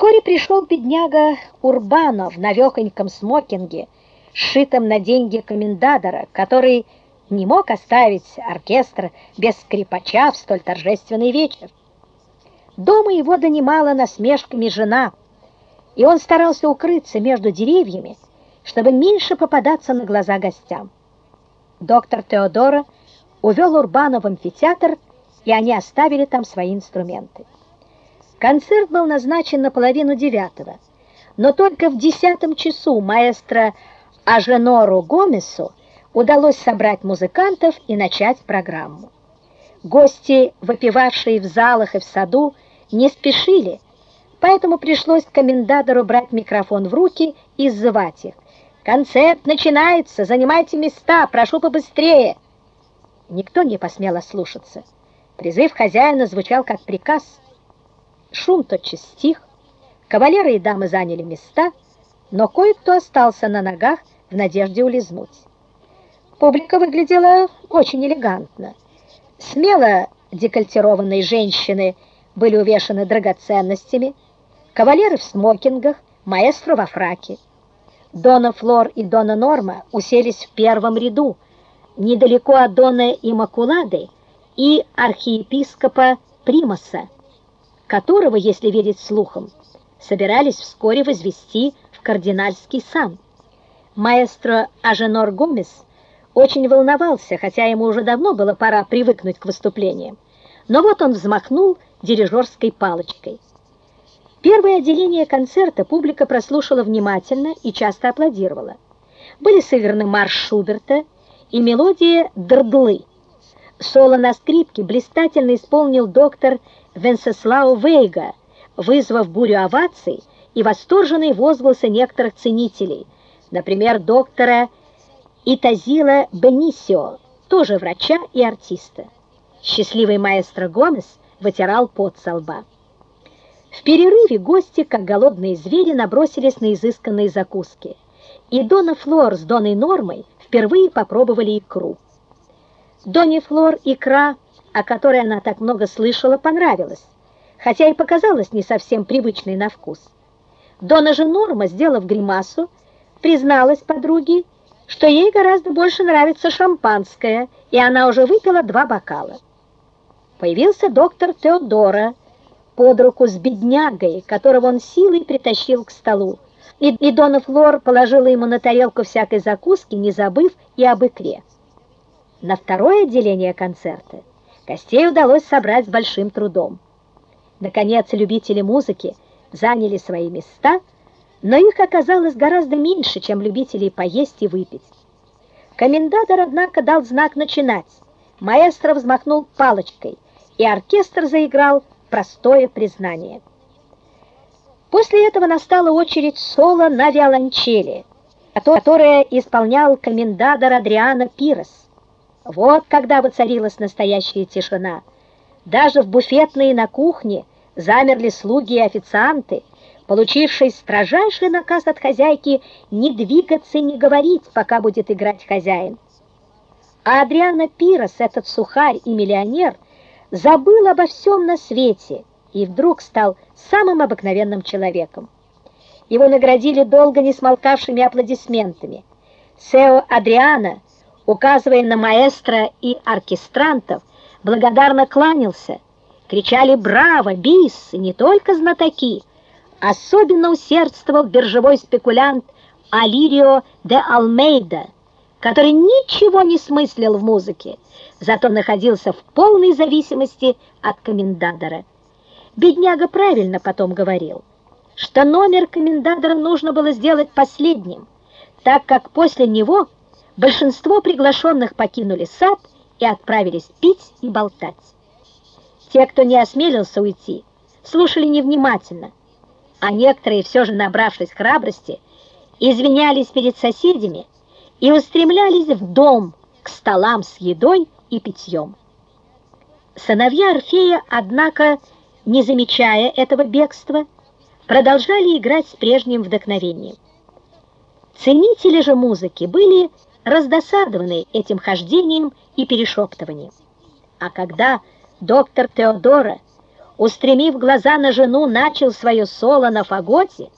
Вскоре пришел бедняга Урбанов в навехоньком смокинге, сшитом на деньги комендадора, который не мог оставить оркестр без скрипача в столь торжественный вечер. Дома его донимала насмешками жена, и он старался укрыться между деревьями, чтобы меньше попадаться на глаза гостям. Доктор Теодора увел Урбана в амфитеатр, и они оставили там свои инструменты. Концерт был назначен на половину девятого, но только в десятом часу маэстро Аженору Гомесу удалось собрать музыкантов и начать программу. Гости, выпивавшие в залах и в саду, не спешили, поэтому пришлось комендадору брать микрофон в руки и сзывать их. «Концерт начинается! Занимайте места! Прошу побыстрее!» Никто не посмел ослушаться. Призыв хозяина звучал как приказ — Шум тотчас стих, кавалеры и дамы заняли места, но кое-кто остался на ногах в надежде улизнуть. Публика выглядела очень элегантно. Смело декольтированные женщины были увешаны драгоценностями, кавалеры в смокингах, маэстро во фраке. Дона Флор и Дона Норма уселись в первом ряду, недалеко от Дона Имакулады и архиепископа Примаса, которого, если верить слухам, собирались вскоре возвести в кардинальский сан. Маэстро Аженор Гомес очень волновался, хотя ему уже давно было пора привыкнуть к выступлениям. Но вот он взмахнул дирижерской палочкой. Первое отделение концерта публика прослушала внимательно и часто аплодировала. Были сыграны марш Шуберта и мелодия «Дрдлы». Соло на скрипке блистательно исполнил доктор Венсеслау Вейга, вызвав бурю оваций и восторженные возгласы некоторых ценителей, например, доктора Итазила Бенисио, тоже врача и артиста. Счастливый маэстро Гомес вытирал пот со лба. В перерыве гости, как голодные звери, набросились на изысканные закуски, и Дона Флор с Доной Нормой впервые попробовали икру. Доне Флор икра о которой она так много слышала, понравилась, хотя и показалась не совсем привычной на вкус. Дона же Норма, сделав гримасу, призналась подруге, что ей гораздо больше нравится шампанское, и она уже выпила два бокала. Появился доктор Теодора под руку с беднягой, которого он силой притащил к столу, и, и Дона Флор положила ему на тарелку всякой закуски, не забыв и об икре. На второе отделение концерта Гостей удалось собрать с большим трудом. Наконец, любители музыки заняли свои места, но их оказалось гораздо меньше, чем любителей поесть и выпить. Комендатор, однако, дал знак начинать. Маэстро взмахнул палочкой, и оркестр заиграл простое признание. После этого настала очередь соло на виолончели, которое исполнял комендатор Адриано Пирос. Вот когда воцарилась настоящая тишина. Даже в буфетной и на кухне замерли слуги и официанты, получившие строжайший наказ от хозяйки не двигаться и не говорить, пока будет играть хозяин. А Адриана Пирос, этот сухарь и миллионер, забыл обо всем на свете и вдруг стал самым обыкновенным человеком. Его наградили долго не смолкавшими аплодисментами. Сео Адриана указывая на маэстро и оркестрантов, благодарно кланялся. Кричали «Браво! Бис!» и не только знатоки. Особенно усердствовал биржевой спекулянт Алирио де Алмейда, который ничего не смыслил в музыке, зато находился в полной зависимости от комендадора. Бедняга правильно потом говорил, что номер комендадора нужно было сделать последним, так как после него Большинство приглашенных покинули сад и отправились пить и болтать. Те, кто не осмелился уйти, слушали невнимательно, а некоторые, все же набравшись храбрости, извинялись перед соседями и устремлялись в дом к столам с едой и питьем. Сыновья Орфея, однако, не замечая этого бегства, продолжали играть с прежним вдохновением. Ценители же музыки были раздосадованный этим хождением и перешептыванием. А когда доктор Теодора устремив глаза на жену, начал свое соло на фаготе,